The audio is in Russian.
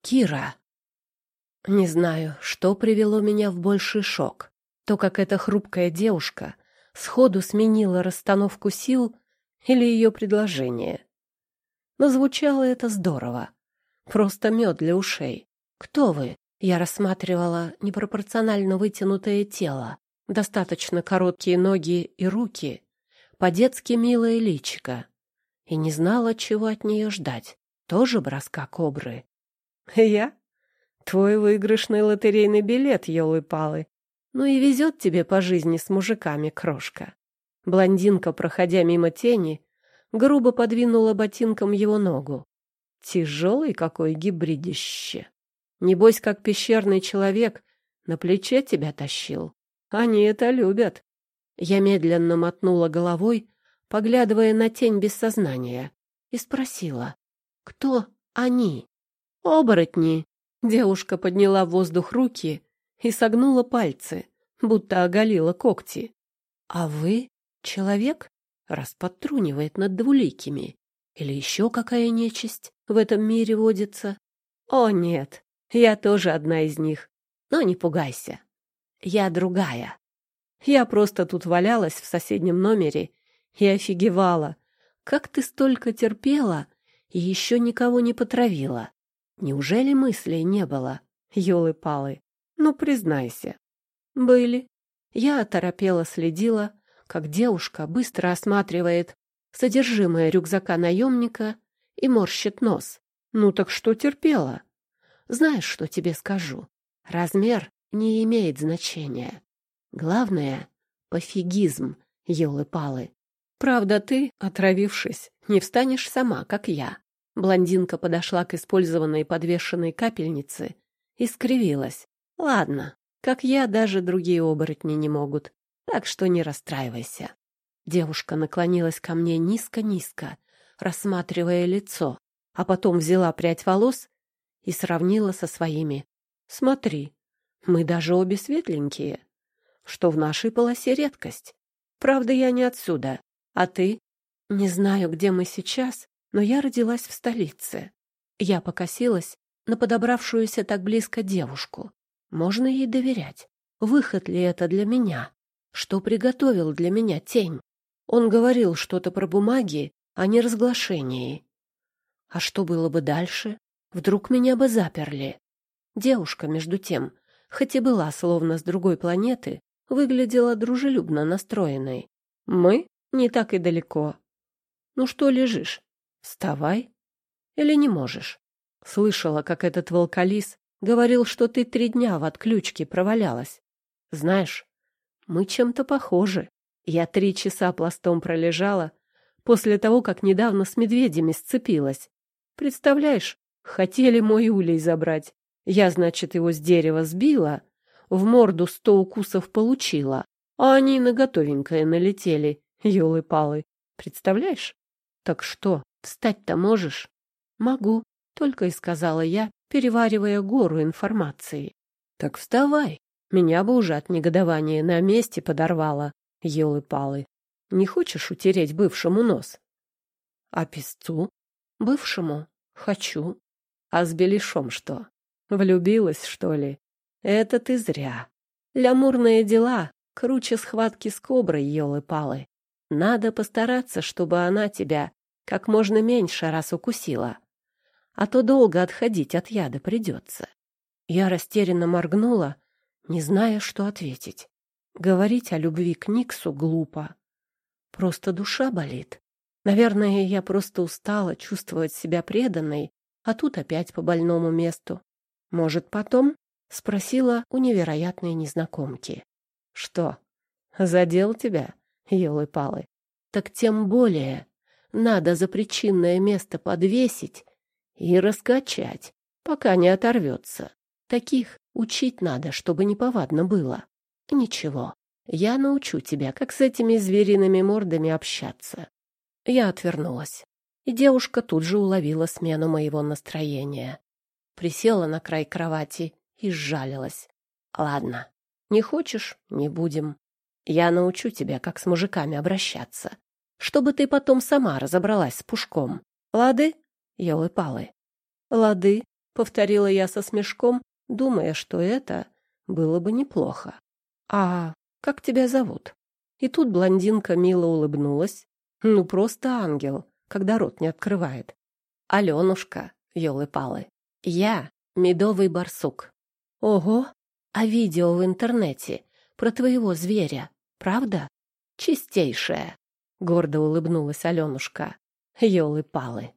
Кира. Не знаю, что привело меня в больший шок. То, как эта хрупкая девушка сходу сменила расстановку сил или ее предложение. Но звучало это здорово. Просто мед для ушей. «Кто вы?» Я рассматривала непропорционально вытянутое тело, достаточно короткие ноги и руки, по-детски милое личико. И не знала, чего от нее ждать. Тоже броска кобры. «Я? Твой выигрышный лотерейный билет, елы-палы. Ну и везет тебе по жизни с мужиками, крошка». Блондинка, проходя мимо тени, грубо подвинула ботинком его ногу. Тяжелый какой гибридище. Небось, как пещерный человек, на плече тебя тащил. Они это любят. Я медленно мотнула головой, поглядывая на тень без сознания, и спросила, кто они? Оборотни. Девушка подняла в воздух руки и согнула пальцы, будто оголила когти. А вы человек? Раз подтрунивает над двуликими. Или еще какая нечисть в этом мире водится? О, нет, я тоже одна из них. Но не пугайся. Я другая. Я просто тут валялась в соседнем номере и офигевала. Как ты столько терпела и еще никого не потравила? Неужели мыслей не было? Ёлы-палы. Ну, признайся. Были. Я оторопела следила, как девушка быстро осматривает содержимое рюкзака наемника и морщит нос. Ну так что терпела? Знаешь, что тебе скажу? Размер не имеет значения. Главное — пофигизм, елы-палы. Правда, ты, отравившись, не встанешь сама, как я. Блондинка подошла к использованной подвешенной капельнице и скривилась. Ладно, как я, даже другие оборотни не могут, так что не расстраивайся. Девушка наклонилась ко мне низко-низко, рассматривая лицо, а потом взяла прядь волос и сравнила со своими. «Смотри, мы даже обе светленькие, что в нашей полосе редкость. Правда, я не отсюда, а ты? Не знаю, где мы сейчас, но я родилась в столице. Я покосилась на подобравшуюся так близко девушку. Можно ей доверять? Выход ли это для меня? Что приготовил для меня тень? Он говорил что-то про бумаги, а не разглашении. А что было бы дальше? Вдруг меня бы заперли. Девушка, между тем, хоть и была словно с другой планеты, выглядела дружелюбно настроенной. «Мы? Не так и далеко. Ну что лежишь? Вставай. Или не можешь?» Слышала, как этот волколис говорил, что ты три дня в отключке провалялась. Знаешь, мы чем-то похожи. Я три часа пластом пролежала после того, как недавно с медведями сцепилась. Представляешь, Хотели мой улей забрать. Я, значит, его с дерева сбила, в морду сто укусов получила, а они на готовенькое налетели, елы-палы. Представляешь? Так что, встать-то можешь? Могу, только и сказала я, переваривая гору информации. Так вставай. Меня бы уже от негодования на месте подорвало, елы-палы. Не хочешь утереть бывшему нос? А песцу? Бывшему? Хочу. А с Белишом что? Влюбилась, что ли? Это ты зря. Лямурные дела круче схватки с коброй, елы-палы. Надо постараться, чтобы она тебя как можно меньше раз укусила. А то долго отходить от яда придется. Я растерянно моргнула, не зная, что ответить. Говорить о любви к Никсу глупо. Просто душа болит. Наверное, я просто устала чувствовать себя преданной а тут опять по больному месту. Может, потом? Спросила у невероятной незнакомки. Что, задел тебя, елы-палы? Так тем более надо за причинное место подвесить и раскачать, пока не оторвется. Таких учить надо, чтобы неповадно было. Ничего, я научу тебя, как с этими звериными мордами общаться. Я отвернулась и девушка тут же уловила смену моего настроения. Присела на край кровати и сжалилась. «Ладно, не хочешь — не будем. Я научу тебя, как с мужиками обращаться, чтобы ты потом сама разобралась с пушком. Лады, елы-палы?» «Лады», — повторила я со смешком, думая, что это было бы неплохо. А как тебя зовут? И тут блондинка мило улыбнулась. Ну, просто ангел, когда рот не открывает. Аленушка, елы-палы. Я медовый барсук. Ого, а видео в интернете про твоего зверя, правда? Чистейшее. Гордо улыбнулась Аленушка. Ёлы-палы.